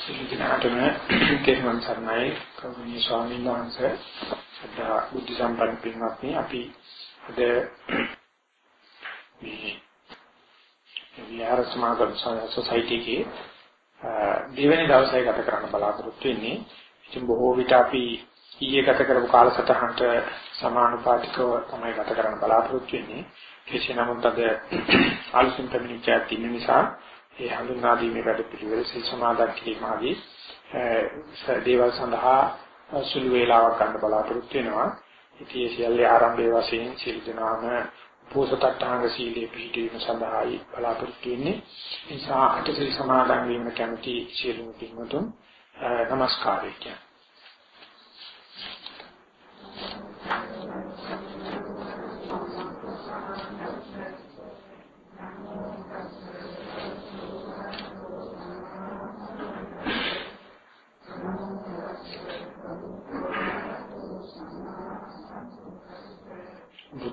සියලු දෙනාටම කෙරෙන සර්ණයි. කෞණී ස්වාමීන් වහන්සේ සදා බුද්ධ සම්පන්න පින්වත්නි අපි අද මේ විහාර සමාගම සොසයිටි එකේ දෙවෙනි දවසේ ගත කරන්න බලාපොරොත්තු වෙන්නේ. ඉතින් බොහෝ විට අපි ඊයේ ගත කරපු කාලසටහනට සමානුපාතිකව තමයි ගත කරන්න බලාපොරොත්තු වෙන්නේ. කෙසේ නමුත් අද අලුතින් පැමිණිච්ච තින්න නිසා ඒ හඳුන්වා දීමේ වැඩ පිළිවෙල සිල් සමාදන් කිරීම ආදී දේවල් සඳහා සුළු වේලාවක් ගන්න බලාපොරොත්තු වෙනවා. ඉතින් ඒ සියල්ලේ ආරම්භයේ වශයෙන් සිල් දනාම පෝසතට්ඨාංග සීලේ පිළිපදීම සඳහායි බලාපොරොත්තු වෙන්නේ. ඒ නිසා අටසිල් සමාදන් වීම කැමති සියලුම පින්වතුන් নমස්කාරය කියන්නේ.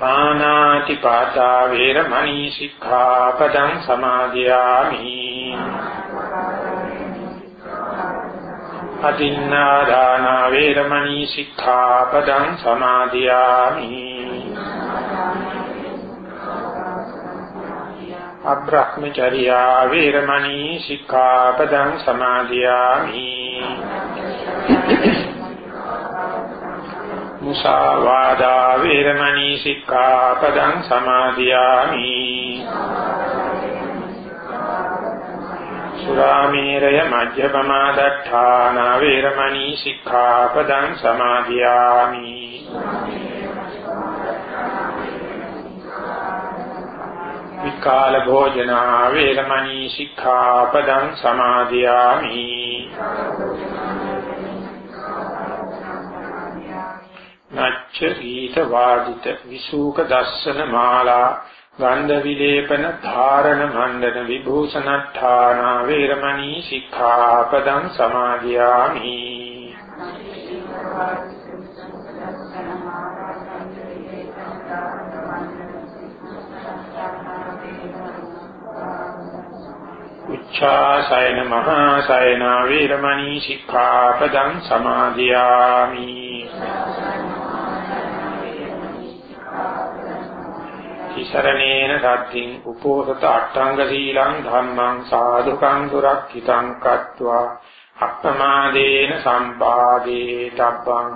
පානාති පාතා වේරමණී සික්ඛාපදං සමාදියාමි. අදින්නාදාන වේරමණී සික්ඛාපදං සමාදියාමි. අබ්‍රහ්මචර්යා වේරමණී සික්ඛාපදං සමාදියාමි. මුසාවාදා වේරමණී සික්ඛාපදං සමාදියාමි. සුරාමේරය මජ්ජපමා දත්තාන වේරමණී සික්ඛාපදං සමාදියාමි. විකාල භෝජනා වේරමණී සික්ඛාපදං සමාදියාමි. නච්ච ගීත වාදිත විසූක දස්සන මාලා ගන්ධ විලේපන ධාරණ මණ්ඩන විභූෂණඨාන වේරමණී සික්ඛාපදං සමාදියාමි. උච්ඡාසයන මහා සයන වේරමණී සික්ඛාපදං සමාදියාමි. තිසරණේන සද්ධින් උපෝසත අට්ඨංග සීලං ධම්මං සාදුකං සුරක්ෂිතං කତ୍වා අප්පමාදේන සම්පාදේ තබ්බං.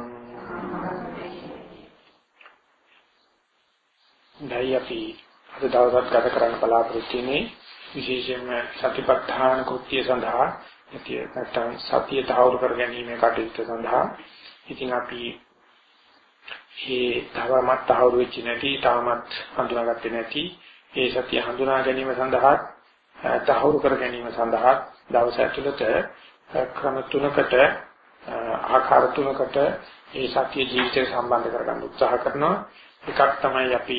දයපි අද දවසත් ගත කරන්න බලාපොරොත්තු වෙන්නේ විශේෂයෙන්ම සතිපට්ඨාන කෘත්‍ය සඳහා නැත්නම් සතිය තහවුරු කර ගැනීම කටයුත්ත සඳහා. ඉතින් අපි ඒ තවමත් තහවුරු වෙච්ච නැති තාමත් හඳුනාගත්තේ නැති ඒ සතිය හඳුනා ගැනීම සඳහා තහවුරු කර ගැනීම සඳහා දවස් ඇතුළත ක්‍රම තුනකට ආකාර තුනකට ඒ සත්‍ය ජීවිතය සම්බන්ධ කරගන්න උත්සාහ කරනවා. එකක් තමයි අපි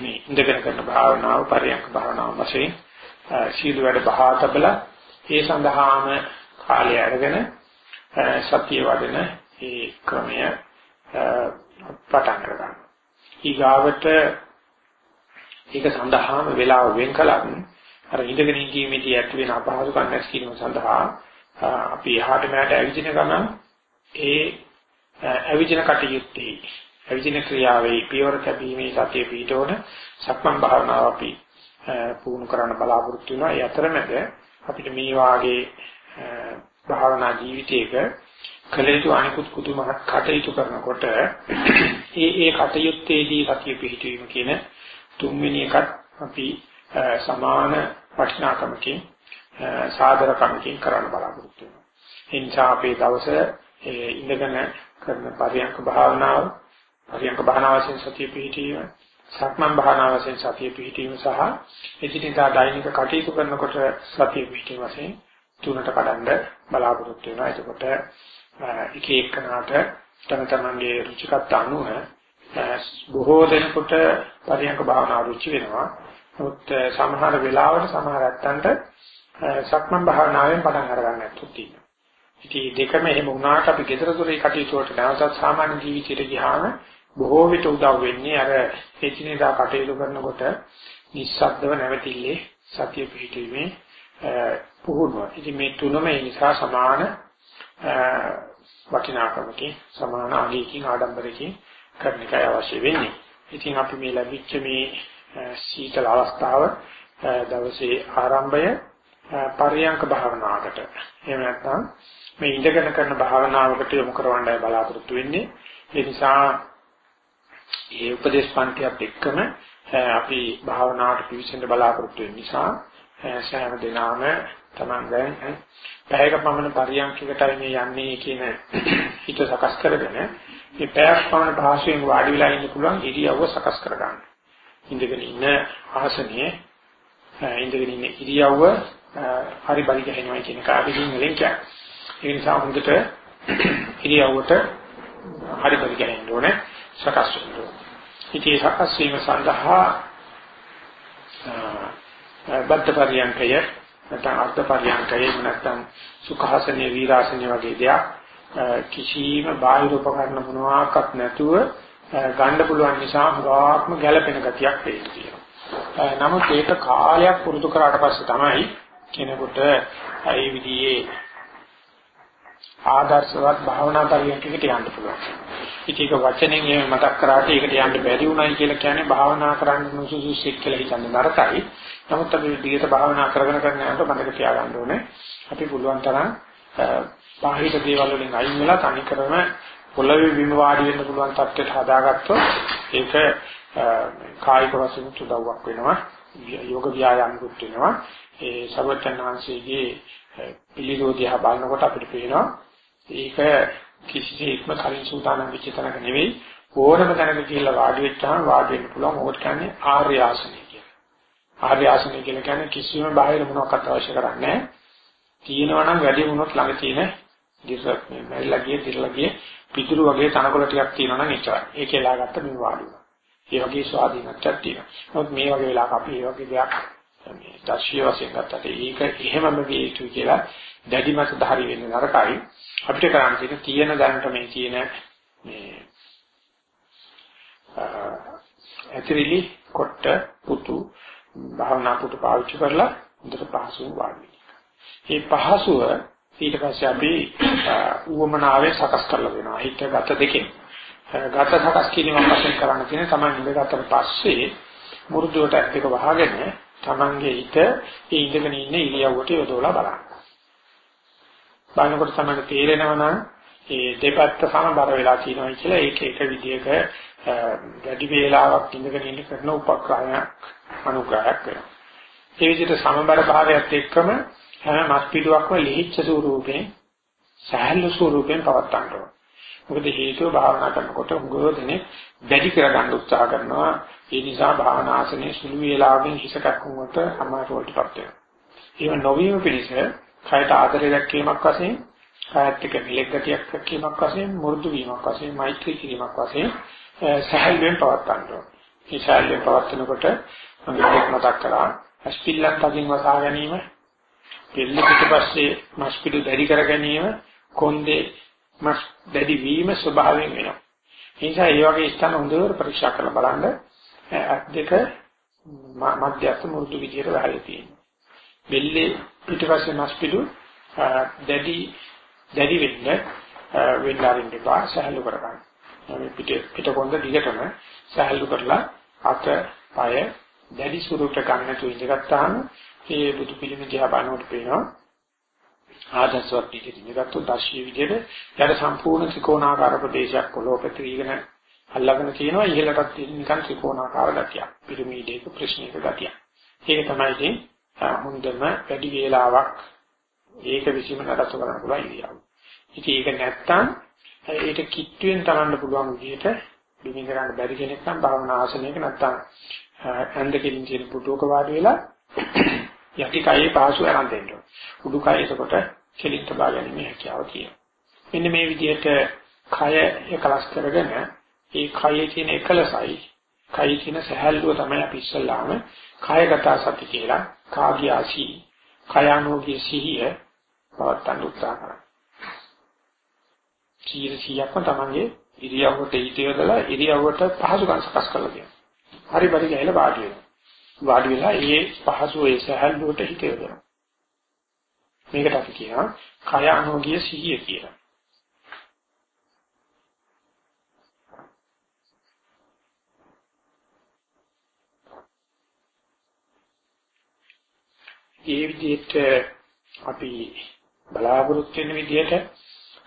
මේ ඉඳගෙන කරන භාවනාව පරියන්ක භාවනාව වශයෙන් සීල වැඩ බහාතබල ඒ සඳහාම කාලය අරගෙන සත්‍ය වඩන ඒ ක්‍රමය පටන් ගන්නවා. ඊගාවට ඒක සඳහාම වෙලාව වෙන් කලක් අර ඉඳගෙන ඉඳීමේදී ඇති වෙන අපහසුකම් නැති කිරීම සඳහා අපි එහාට මෙහාට ඇවිදින ගමන් ඒ ඇවිදින කටයුත්තේ ඇවිදින ක්‍රියාවේ පියවර තැබීමේ සතිය පිටවන සක්මන් භාවනාව අපි පුහුණු කරන්න බලාපොරොත්තු වෙනවා. ඒ අතරමැද අපිට මේ වාගේ භාවනා ජීවිතයක කලේතු අනිකුත් කුතුමහත් කටයුතු කරනකොට ඒ ඒ කටයුත්තේදී සතිය පිහිටවීම කියන තුන්වෙනි එකත් අපි සමාන වටිනාකමකින් සාදරකමකින් කරන්න බලාපොරොත්තු වෙනවා. ඒ නිසා අපේ දවස ඉඳගෙන කරන පරියන්ක භාවනාව පරියන්ක භාවනාවෙන් සතිය පිහිටීම සක්මන් භාවනාවෙන් සතිය පිහිටීම සහ එදිනෙදා දෛනික කටයුතු කරනකොට සතිය පිහිටීම වශයෙන් තුනට කඩන්න බලාපොරොත්තු වෙනවා. එතකොට එක එකනාට තම තමන්ගේ රුචිකත් අනුව බොහෝ දෙනෙකුට පරියන්ක භාවනාව රුචි වෙනවා. නමුත් සමහර වෙලාවට සමහර ඇත්තන්ට සක්මන් භාවනාවෙන් පටන් අරගන්න නැතුත් තියෙනවා. ඉතින් දෙකම එහෙම වුණාට අපි gedara dore කටයුතු වලට නැවතත් සාමාන්‍ය ජීවිතයට ගියාම බොහෝ විට උදව් වෙන්නේ අර එකිනෙදා කටයුතු කරනකොට නිස්සද්දව නැවතිල්ලේ සතිය පිහිටීමේ පුහුණුව. ඉතින් මේ තුනම ඒ නිසා සමාන වටිනාකමකින් සමාන අගයකින් ආඩම්බරකින් කරන එකයි අවශ්‍ය වෙන්නේ. ඉතින් අපි මේ ලැබිච්ච මේ සීතල අවස්ථාව දවසේ ආරම්භය පරියංක භාවනාවකට එහෙම නැත්නම් මේ ඉඳගෙන කරන භාවනාවකට යොමු කරවන්නයි බලාපොරොත්තු වෙන්නේ. ඒ නිසා මේ උපදේශ පන්තියත් එක්කම අපි භාවනාවට පිවිසෙන්න බලාපොරොත්තු වෙන නිසා සෑම දිනම තමන් දැන් පැයක පමණ පරියන්කයකටයි මේ යන්නේ කියන හිත සකස් කරගෙන මේ පැයක් පමණ භාෂයෙන් වාඩි වෙලා ඉන්න පුළුවන් ඉරියව්ව සකස් කරගන්න. ඉඳගෙන ඉන්න ආසනයේ ඉඳගෙන ඉන්න ඉරියව්ව හරි බලි ගහනවා කියන එක අපි ඉංග්‍රීසියෙන් කියන්නේ. ඒ නිසා හොඳට ඉරියව්වට හරි බලි ගහන්න ඕනේ සකස් වෙන්න ඕනේ. ඉතින් සකස් වීම සඳහා බද්ධ පරියන්කය නැත්නම් අර්ථ පරියන්කය නැත්නම් සුඛාසනීය වීරාසනීය වගේ දෙයක් කිසිම බාහිර උපකරණ මොනවාක්වත් නැතුව ගන්න පුළුවන් නිසා හුඟක්ම ගැළපෙන ගතියක් තියෙනවා. නමුත් ඒක කාලයක් පුරුදු කරාට පස්සේ තමයි කෙනෙකුට ඒ විදිහේ ආදර්ශවත් භාවනා පරියන්කකට යන්න පුළුවන්. ඉතින් ඒක වචනෙන් එහෙම මතක් කරාට ඒකට යන්න බැරි වුණයි කියලා කියන්නේ භාවනා කරන්න නුසුසුසෙක් කියලා හිතන්නේ නරකයි. නමුත් අපි දිගට භාවනා කරගෙන කරගෙන යනකොට මතක තියාගන්න ඕනේ අපි පුළුවන් තරම් බාහිර දේවල් වලින් අයින් වෙලා තනි කරම පොළවේ බිම වාඩි වෙන්න පුළුවන් තත්ත්වයට හදාගත්තොත් ඒක කායික වශයෙන් උදව්වක් වෙනවා. යෝග ව්‍යායාමකුත් වෙනවා. ඒ සර්වඥාන්සේගේ පිළිරෝධය බලනකොට අපිට පේනවා. ඒක කිසිසේත්ම කලින් සූදානම් වෙච්ච තැනක නෙවෙයි ඕනම තැනක කියලා වාඩි වෙච්චාම වාඩි වෙන්න පුළුවන් ඕකට කියන්නේ ආර්ය ආසනය කියලා. ආර්ය ආසනය කියලා කියන්නේ කිසිම බාහිර මොනවාක්වත් අවශ්‍ය කරන්නේ නැහැ. තියෙනවා නම් වැඩි වුණොත් ළඟ තියෙන දිසක් මේ මැරිලා ගියේ දිරලා ගියේ පිටුරු වගේ තනකොළ ටිකක් තියෙනවා නම් එච්චරයි. ඒකේ ලාගත්ත මේ වාඩි වෙනවා. ඒ වගේ ස්වාධීනත්වයක් තියෙනවා. නමුත් මේ වගේ වෙලාවක අපි ඒ වගේ දෙයක් මේ දර්ශීය වශයෙන් ගත්තට ඒක එහෙමම විය යුතුයි කියලා දැඩි මත ධාරි වෙන්නේ නරකයි. අපිට කරන්න තියෙන තියෙන දැනට මේ තියෙන මේ ඇතිරිලි කොට පුතු භාවනා පුතු පාවිච්චි කරලා හොඳට පහසුව වාඩි මේ පහසුව ඊට පස්සේ අපි උවමනාවේ සකස් කරලා දෙනවා. හිත ගත දෙකෙන්. ගත සකස් කිරීමක් වශයෙන් කරන්න තියෙන තමයි ඉඳගත්තට පස්සේ මුරුදුවට එක වහගෙන තමන්ගේ හිත ඒ ඉඳගෙන ඉන්න ඉරියව්වට යොදවලා බලන්න. බලනකොට තමයි තේරෙනවා නම් ඒ දෙපැත්ත සමබර වෙලා තියෙනවා කියලා ඒක එක විදිහක වැඩි වේලාවක් ඉඳගෙන ඉන්න කරන උපක්‍රමයක් අනුග්‍රහයක් වෙනවා. ඒ විදිහට සමබර භාවයත් එක්කම හැම මස් පිටුවක්ම ලිහිච්ඡ ස්වරූපයෙන් සහැල්ලු ස්වරූපයෙන් පවත්තන්න ඕන. මොකද හේතුව භාවනා කරනකොට උගෝදෙනේ වැඩි කරගන්න උත්සාහ කරනවා. ඒ නිසා භාවනා ආසනයේ සුළු වේලාවකින් හිසකක් වුණොත් අමාරුවටපත් වෙනවා. ඒව නොවීම පිණිස කයට ආදරය දැක්වීමක් වශයෙන් කායත් එක්ක මිලක් ගතියක් දැක්වීමක් වශයෙන් මුරුදු වීමක් වශයෙන් මෛත්‍රී කිරීමක් වශයෙන් සහැල්ලුවෙන් පවත්තන්න ඕන. මේ සහැල්ලුවෙන් පවත්නකොට මම මතක් කරා අස්පිල්ලක් තදින් වසා ගැනීම පෙළ පිටපස්සේ මස් පිටු දැඩි කර ගැනීම කොන්දේ මස් දැඩි වීම ස්වභාවයෙන් වෙනවා. ඒ නිසා මේ වගේ ස්ථාන හොඳට පරීක්ෂා කරලා බලන්න අත් දෙක මධ්‍යස්ථ මුරුදු විදියට වැහලා තියෙනවා. බෙල්ලේ පිටපස්සේ මස් පිටු දැඩි දැඩි වෙන්න වෙන්නාරින් දෙපා සහැල්ලු කරගන්න. මේ පිට පිට කොන්ද දිගටම සහැල්ලු කරලා අත පය දැඩි ස්වරූපට ගන්න තු ඉඳගත්තාම ඒ බුදු පිළිම දිහා බලනකොට පේනවා ආදර්ශවත් විදිහට ඉඳගත්තු දර්ශීය විදිහට යට සම්පූර්ණ ත්‍රිකෝණාකාර ප්‍රදේශයක් පොළොව පැතිරීගෙන අල්ලගෙන තියෙනවා ඉහළටත් තියෙන නිකන් ත්‍රිකෝණාකාර ගතියක්. පිරමීඩයක ප්‍රශ්නයක ගතියක්. ඒක තමයි ඉතින් හොඳම වැඩි වේලාවක් ඒක විසීම නඩත්තු කරන්න පුළුවන් ඉරියව්ව. ඉතින් ඒක නැත්තම් ඒක කිට්ටුවෙන් තරන්න පුළුවන් විදිහට බිමින් කරන්න බැරි කෙනෙක් නම් භාවනා ආසනයක නැත්තම් ඇඳකින් තියෙන පුටුවක වාඩි වෙලා යටි කයේ පහසු ආරම්භ දෙන්න ඕන. උඩු කය එතකොට කෙලින් තබා ගැනීම හැකියාව තියෙනවා. මෙන්න මේ විදිහට කය එකලස් කරගෙන ඒ කයේ තියෙන එකලසයි කයේ තියෙන සහැල්ලුව තමයි අපි ඉස්සල්ලාම කායගත සති කියලා කාග්‍යාසි කයanෝගී සිහිය පවත්තන්න උත්සාහ කරනවා. කීර සියක්ම තමන්ගේ ඉරියව්වට හිතේදලා ඉරියව්වට පහසුකම් සකස් කරලා දෙනවා. හරි පරි ගහලා වාඩි වෙනවා. වාඩි වෙලා ඒ පහසු ඒ සහැල්ලුවට හිතේදලා. මේකට අපි කියනවා කය අනෝගිය සිහිය කියලා. ඒ විදිහට අපි බලාපොරොත්තු වෙන විදිහට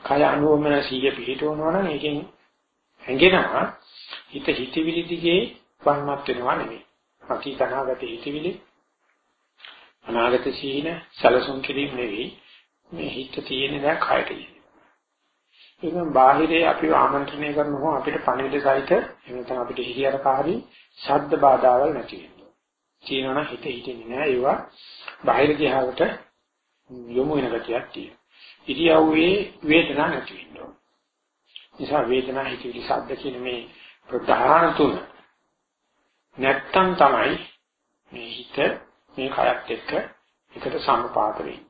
කය අනුවම සීය පිළිටවනවා නම් ඒකෙන් හැඟෙනවා හිත හිතවිලි දිගේ වන්මත් වෙනවා නෙමෙයි. අතීත අනාගත හිතවිලි අනාගත සීන සලසුන් කිරීම නෙවෙයි මේ හිත තියෙන දැන් කයට ඉන්නේ. බාහිරේ අපිව ආමන්ත්‍රණය කරනවා අපිට පණිවිඩ සහිත එහෙනම් අපිට හිරියර කාරී ශබ්ද බාධාවල් නැති වෙනවා. කියනවනම් හිත හිතෙන්නේ නෑ ඒවා බාහිර දිහාවට යොමු වෙන ගතියක් තියෙනවා. ඉරියව්වේ වේදනාවක් නැති වෙනවා. නිසා වේදනා හිතවිලි ශබ්ද කියන මේ ප්‍රධාන තුන නැත්තම් තමයි මේ හිත මේ කයත් එක්ක එකට සමපාත වෙන්නේ.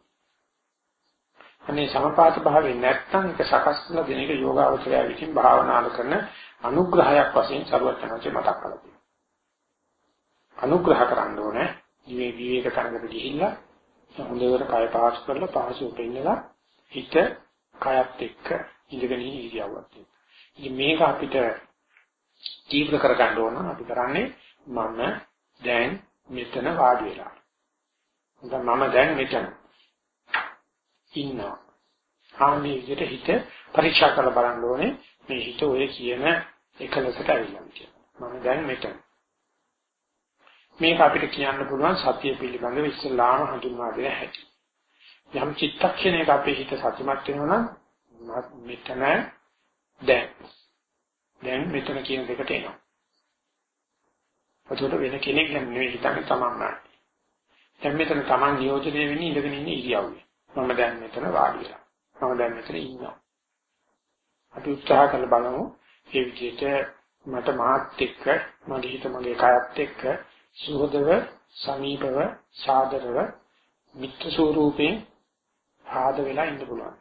අනේ සමපාත භාවයේ නැත්තම් ඒක සකස් කරන දෙන එක යෝගාවචරය විසින් භාවනාල කරන අනුග්‍රහයක් වශයෙන් සරුවචනන්සේ මතක් කරලා තියෙනවා. අනුග්‍රහ කරන්න ඕනේ. මේ විවේක තරඟට ගිහිල්ලා හොඳට කය පාස් කරලා පාසු පෙන්නලා හිත කයත් එක්ක ඉඳගෙන ඉන්න ඉරියව්වක් තියෙනවා. ඉතින් මේක අපිට තීව්‍ර කරගන්න ඕන අපි කරන්නේ මම දැන් මෙතන වාඩි වෙලා. මම දැන් මෙතන ඉන්නවා. ආන්නේ විදිහට හිත පරීක්ෂා කරලා බලන්න ඕනේ මේ හිත ඔය කියන එකලසට ඇවිල්ලා කියලා. මම දැන් මෙතන. මේක අපිට කියන්න පුළුවන් සතිය පිළිබඳව ඉස්සලාම හඳුන්වා දෙන හැටි. යම් චිත්තක්ෂණයක අපේ හිත සතුටුමත් වෙනවා නම් මෙතන දැන් දැන් මෙතන කියන දෙකට එනවා. එතකොට වෙන කෙනෙක් නෙමෙයි හිතන්නේ තමන්මයි. දැන් මෙතන තමන් නියෝජනය වෙන්නේ ඉඳගෙන ඉන්න ඉරියව්වේ. මම දැන් මෙතන වාඩි වෙලා. මම දැන් මෙතන ඉන්නවා. අපි උත්සාහ කරලා බලමු මේ විදිහට මට මාත් එක්ක මගේ හිත මගේ කයත් එක්ක සුහදව සමීපව සාදරව මිත්‍ර ස්වරූපයෙන් ආද වෙලා ඉන්න පුළුවන්.